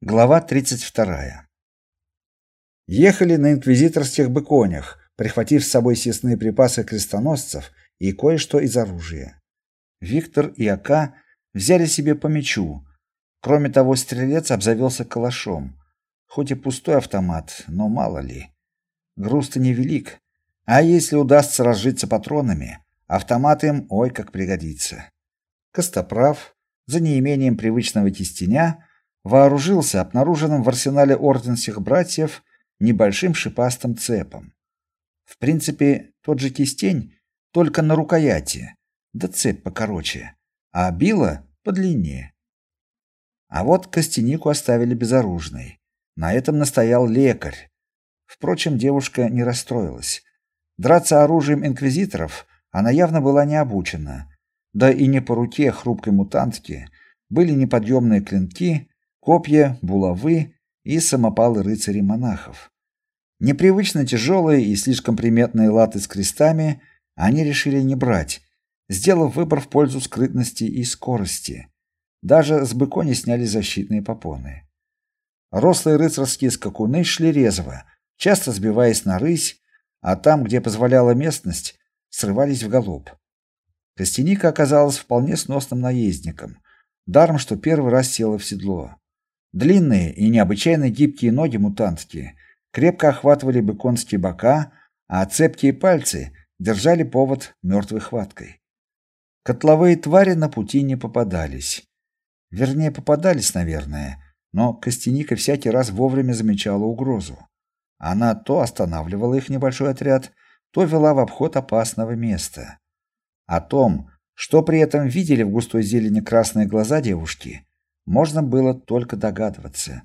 Глава 32. Ехали на инквизиторских быконях, прихватив с собой съестные припасы крестоносцев и кое-что из оружия. Виктор и Ака взяли себе по мечу. Кроме того, стрелец обзавелся калашом. Хоть и пустой автомат, но мало ли. Груз-то невелик, а если удастся разжиться патронами, автомат им ой как пригодится. Костоправ, за неимением привычного кистеня, вооружился обнаруженным в арсенале орденских братьев небольшим шипастым цепом. В принципе, тот же кистень, только на рукояти, да цепь покороче, а била подлиннее. А вот костянику оставили безоружной. На этом настоял лекарь. Впрочем, девушка не расстроилась. Драться оружием инквизиторов она явно была не обучена. Да и не по руке хрупкой мутантки были неподъемные клинки, копья, булавы и самопалы рыцарей-монахов. Непривычно тяжелые и слишком приметные латы с крестами они решили не брать, сделав выбор в пользу скрытности и скорости. Даже с быкони сняли защитные попоны. Рослые рыцарские скакуны шли резво, часто сбиваясь на рысь, а там, где позволяла местность, срывались в галоп. Костяника оказалась вполне сносным наездником, даром что первый раз села в седло. Длинные и необычайно гибкие ноги мутантки крепко охватывали бы конские бока, а цепкие пальцы держали повод мертвой хваткой. Котловые твари на пути не попадались. Вернее, попадались, наверное, но Костяника всякий раз вовремя замечала угрозу. Она то останавливала их небольшой отряд, то вела в обход опасного места. О том, что при этом видели в густой зелени красные глаза девушки, можно было только догадываться.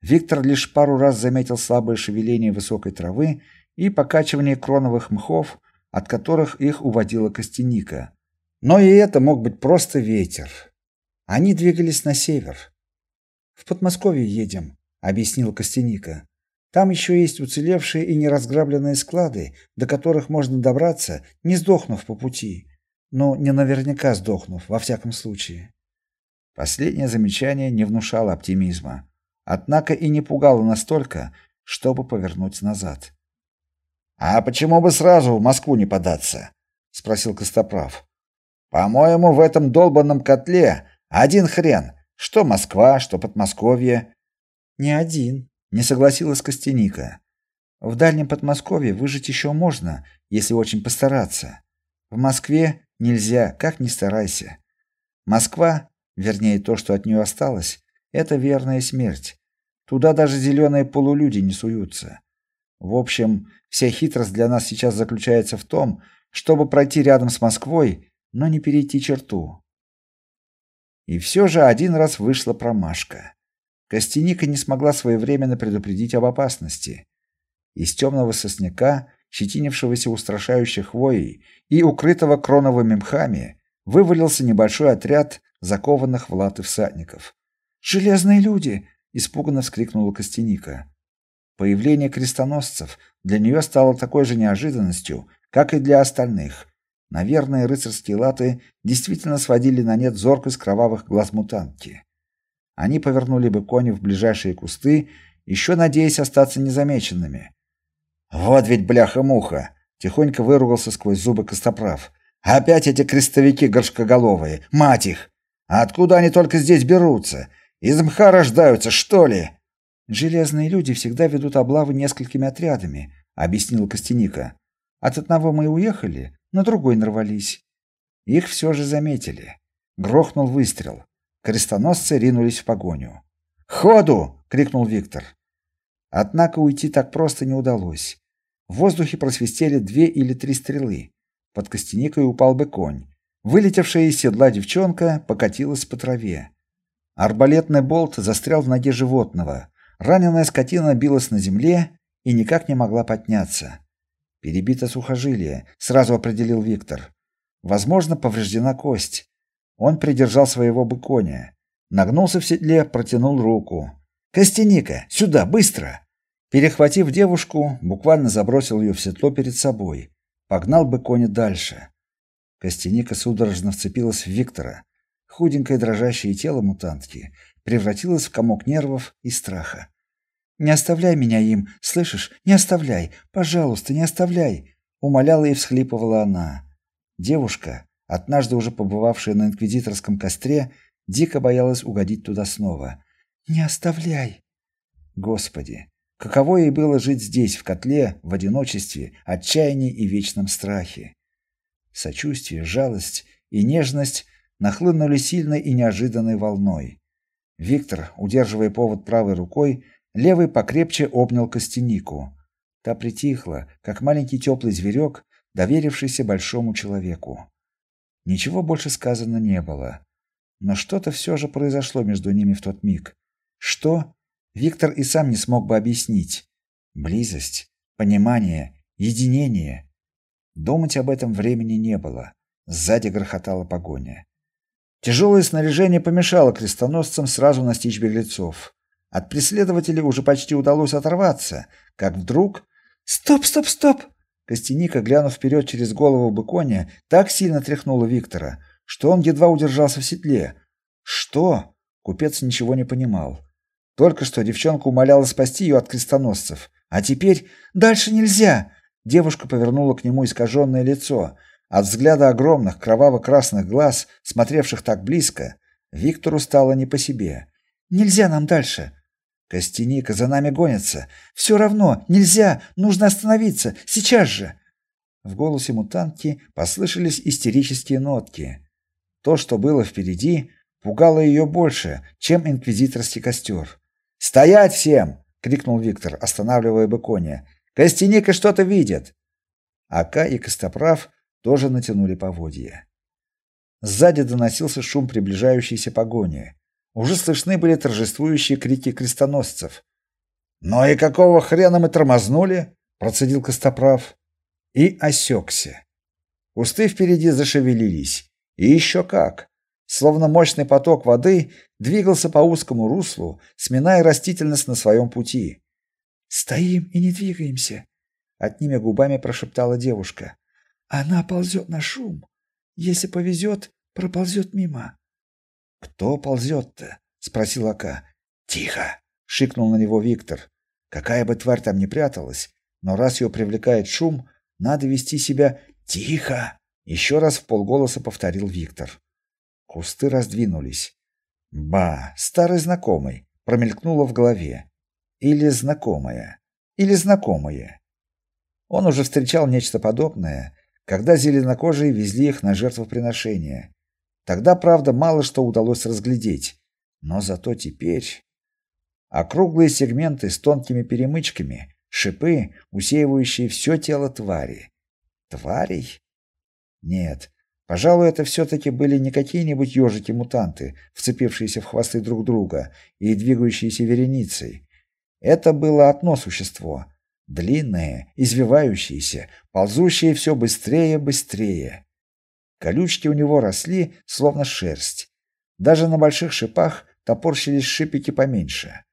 Виктор лишь пару раз заметил слабое шевеление высокой травы и покачивание кроновых мхов, от которых их уводила костяника. Но и это мог быть просто ветер. Они двигались на север. В Подмосковье едем, объяснил Костяника. Там еще есть уцелевшие и неразграбленные склады, до которых можно добраться, не сдохнув по пути. Но не наверняка сдохнув, во всяком случае. Последнее замечание не внушало оптимизма, однако и не пугало настолько, чтобы повернуть назад. А почему бы сразу в Москву не податься? спросил Костоправ. По-моему, в этом долбанном котле один хрен, что Москва, что Подмосковье. Не один, не согласилась Костяника. В дальнем Подмосковье выжить еще можно, если очень постараться. В Москве нельзя, как ни старайся. Москва, вернее то, что от нее осталось, это верная смерть. Туда даже зеленые полулюди не суются. В общем, вся хитрость для нас сейчас заключается в том, чтобы пройти рядом с Москвой, но не перейти черту. И все же один раз вышла промашка. Костяника не смогла своевременно предупредить об опасности. Из темного сосняка, щетинившегося устрашающей хвоей и укрытого кроновыми мхами, вывалился небольшой отряд закованных в латы всадников. "Железные люди!" испуганно вскрикнула Костяника. Появление крестоносцев для нее стало такой же неожиданностью, как и для остальных. Наверное, рыцарские латы действительно сводили на нет зоркость кровавых глаз мутантки. Они повернули бы кони в ближайшие кусты, еще надеясь остаться незамеченными. Вот ведь бляха-муха, тихонько выругался сквозь зубы Костоправ. Опять эти крестовики горшкоголовые, мать их. А откуда они только здесь берутся? Из мха рождаются, что ли? Железные люди всегда ведут облавы несколькими отрядами, объяснил Костяника. От одного мы уехали, на другой нарвались. Их все же заметили. Грохнул выстрел. Крестоносцы ринулись в погоню. "Ходу!" крикнул Виктор. Однако уйти так просто не удалось. В воздухе просвистели две или три стрелы. Под костяникой упал бы конь. Вылетевшая из седла девчонка покатилась по траве. Арбалетный болт застрял в ноге животного. Раненая скотина билась на земле и никак не могла подняться. Перебито сухожилие, сразу определил Виктор. Возможно, повреждена кость. Он придержал своего быконя, нагнулся в седле, протянул руку. Костяника, сюда, быстро. Перехватив девушку, буквально забросил ее в седло перед собой, погнал быконя дальше. Костяника судорожно вцепилась в Виктора. Худенькое дрожащее тело мутантки превратилось в комок нервов и страха. Не оставляй меня им, слышишь? Не оставляй, пожалуйста, не оставляй, умоляла и всхлипывала она. Девушка, однажды уже побывавшая на инквизиторском костре, дико боялась угодить туда снова. Не оставляй. Господи, каково ей было жить здесь в котле, в одиночестве, отчаянии и вечном страхе. Сочувствие, жалость и нежность нахлынули сильной и неожиданной волной. Виктор, удерживая повод правой рукой, левый покрепче обнял Костянику. Та притихла, как маленький теплый зверек, доверившийся большому человеку. Ничего больше сказано не было. Но что-то все же произошло между ними в тот миг. Что? Виктор и сам не смог бы объяснить. Близость, понимание, единение. Думать об этом времени не было. Сзади грохотала погоня. Тяжелое снаряжение помешало крестоносцам сразу настичь беглецов. От преследователей уже почти удалось оторваться, как вдруг «Стоп, стоп, стоп!» Костяника, глянув вперед через голову быконя, так сильно тряхнула Виктора, что он едва удержался в седле. «Что?» Купец ничего не понимал. Только что девчонка умоляла спасти ее от крестоносцев, а теперь дальше нельзя. Девушка повернула к нему искаженное лицо. От взгляда огромных кроваво-красных глаз, смотревших так близко, Виктору стало не по себе. Нельзя нам дальше. Костяника за нами гонится. Все равно, нельзя, нужно остановиться, сейчас же. В голосе мутантки послышались истерические нотки. То, что было впереди, пугало ее больше, чем инквизиторский костер. "Стоять всем!" крикнул Виктор, останавливая Бекония. "Костяника что-то видит". Ака и Костоправ тоже натянули поводья. Сзади доносился шум приближающейся погони. Уже слышны были торжествующие крики крестоносцев. "Но и какого хрена мы тормознули?" процедил Костоправ и осекся. Кусты впереди зашевелились, и еще как. Словно мощный поток воды двигался по узкому руслу, сминая растительность на своем пути. "Стоим и не двигаемся", одними губами прошептала девушка. Она ползет на шум. Если повезет, проползет мимо. Кто ползет-то? спросил Ака. Тихо, шикнул на него Виктор. Какая бы тварь там ни пряталась, но раз ее привлекает шум, надо вести себя тихо. Еще раз в полголоса повторил Виктор. Кусты раздвинулись. Ба, старый знакомый, промелькнуло в голове. Или знакомая, или знакомые. Он уже встречал нечто подобное, когда зеленокожие везли их на жертвоприношение. Тогда, правда, мало что удалось разглядеть, но зато теперь округлые сегменты с тонкими перемычками, шипы, усеивающие все тело твари. Тварей? Нет, пожалуй, это все таки были не какие-нибудь ежики-мутанты, вцепившиеся в хвосты друг друга и двигающиеся вереницей. Это было одно существо, длинные, извивающиеся, ползущие все быстрее и быстрее. Колючки у него росли, словно шерсть. Даже на больших шипах топорщились шипики поменьше.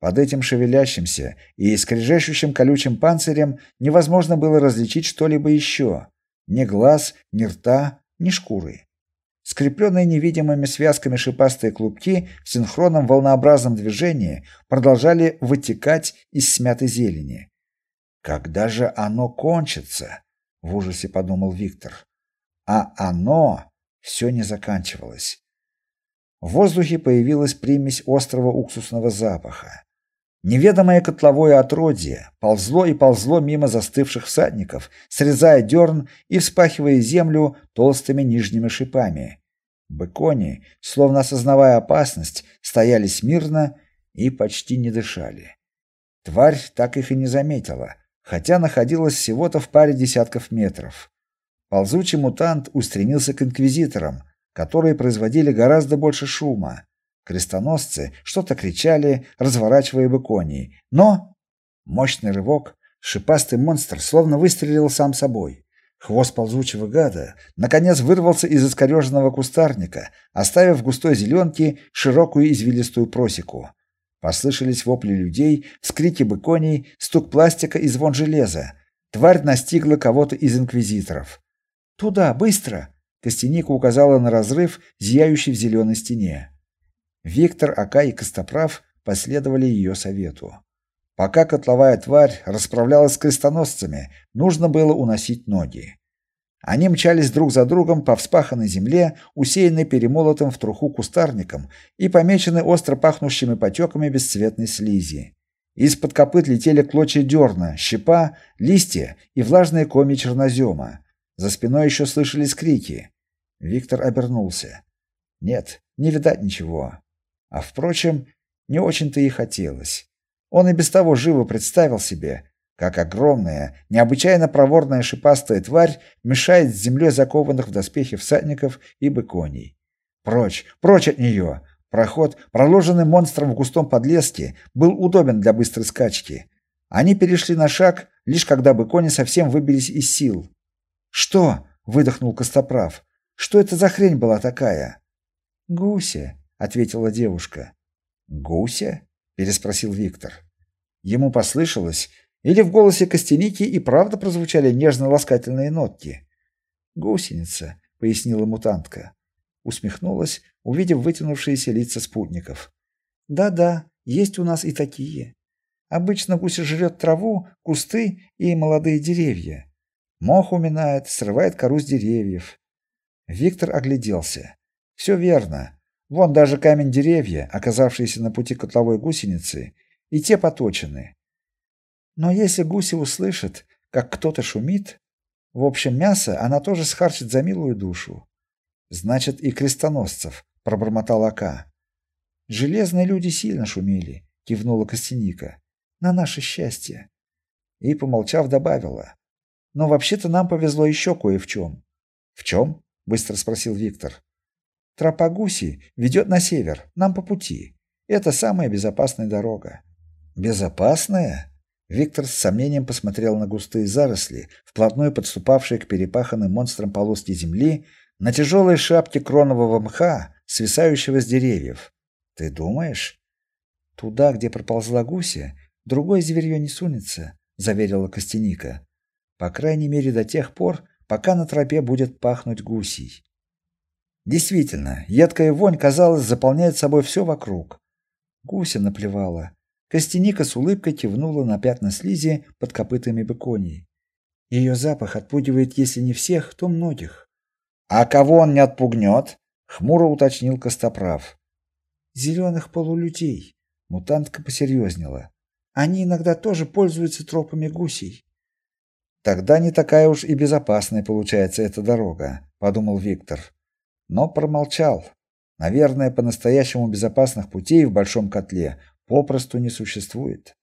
Под этим шевелящимся и скрежещущим колючим панцирем невозможно было различить что-либо еще. Ни глаз, ни рта, ни шкуры. Скрепленные невидимыми связками шипастые клубки в синхронном волнообразном движении продолжали вытекать из смятой зелени. Когда же оно кончится? в ужасе подумал Виктор. А оно все не заканчивалось. В воздухе появилась примесь острого уксусного запаха. Неведомое котловое отродье ползло и ползло мимо застывших всадников, срезая дерн и вспахивая землю толстыми нижними шипами. Быкони, словно осознавая опасность, стояли смирно и почти не дышали. Тварь так их и не заметила, хотя находилась всего-то в паре десятков метров. Ползучий мутант устремился к инквизиторам, которые производили гораздо больше шума. Крестоносцы что-то кричали, разворачивая быконей, но мощный рывок, шипастый монстр словно выстрелил сам собой. Хвост ползучего гада наконец вырвался из искореженного кустарника, оставив в густой зеленке широкую извилистую просеку. Послышались вопли людей, вскрики быконей, стук пластика и звон железа. Тварь настигла кого-то из инквизиторов. "Туда, быстро!" Костяника указала на разрыв, зияющий в зеленой стене. Виктор, Ака и Костоправ последовали ее совету. Пока котловая тварь расправлялась с крестоносцами, нужно было уносить ноги. Они мчались друг за другом по вспаханной земле, усеянной перемолотым в труху кустарником и помеченной остро пахнущими потеками бесцветной слизи. Из-под копыт летели клочья дерна, щепа, листья и влажные коми чернозема. За спиной еще слышались крики. Виктор обернулся. Нет, не видать ничего. А впрочем, не очень-то и хотелось. Он и без того живо представил себе, как огромная, необычайно проворная шипастая тварь мешает с землей закованных в доспехи всадников и быконей. Прочь, прочь от нее! Проход, проложенный монстром в густом подлеске, был удобен для быстрой скачки. Они перешли на шаг, лишь когда быкони совсем выбились из сил. "Что?" выдохнул Костоправ. "Что это за хрень была такая?" "Гуся", ответила девушка. "Гуся?" переспросил Виктор. Ему послышалось, или в голосе Костяники и правда прозвучали нежно-ласкательные нотки. "Гусеница", пояснила мутантка. Усмехнулась, увидев вытянувшиеся лица спутников. "Да-да, есть у нас и такие. Обычно гуся жрет траву, кусты и молодые деревья. Мох уминает, срывает кору с деревьев". Виктор огляделся. Все верно. Вон даже камень деревья, оказавшиеся на пути котловой гусеницы, и те поточены. Но если гуси услышит, как кто-то шумит, в общем, мясо она тоже схарчит за милую душу. Значит, и крестоносцев, пробормотал Ака. Железные люди сильно шумели, кивнула Костяника. На наше счастье. И помолчав добавила: "Но вообще-то нам повезло еще кое в чем». "В чем?» — быстро спросил Виктор. Тропа гуси ведет на север, нам по пути. Это самая безопасная дорога. Безопасная? Виктор с сомнением посмотрел на густые заросли, вплотную подступавшие к перепаханным монстрам полоски земли, на тяжелые шапки кронового мха, свисающего с деревьев. Ты думаешь? Туда, где проползла гуся, другое зверье не сунется, заверила Костяника. По крайней мере, до тех пор, пока на тропе будет пахнуть гусей. Действительно, едкая вонь, казалось, заполняет собой все вокруг. Гуся наплевала. Костяника с улыбкой кивнула на пятна слизи под копытами быконей. Ее запах отпугивает, если не всех, то многих. А кого он не отпугнет? хмуро уточнил Костоправ. Зеленых полулюдей. Мутантка посерьезнела. Они иногда тоже пользуются тропами гусей. Тогда не такая уж и безопасная получается эта дорога, подумал Виктор но промолчал. Наверное, по-настоящему безопасных путей в большом котле попросту не существует.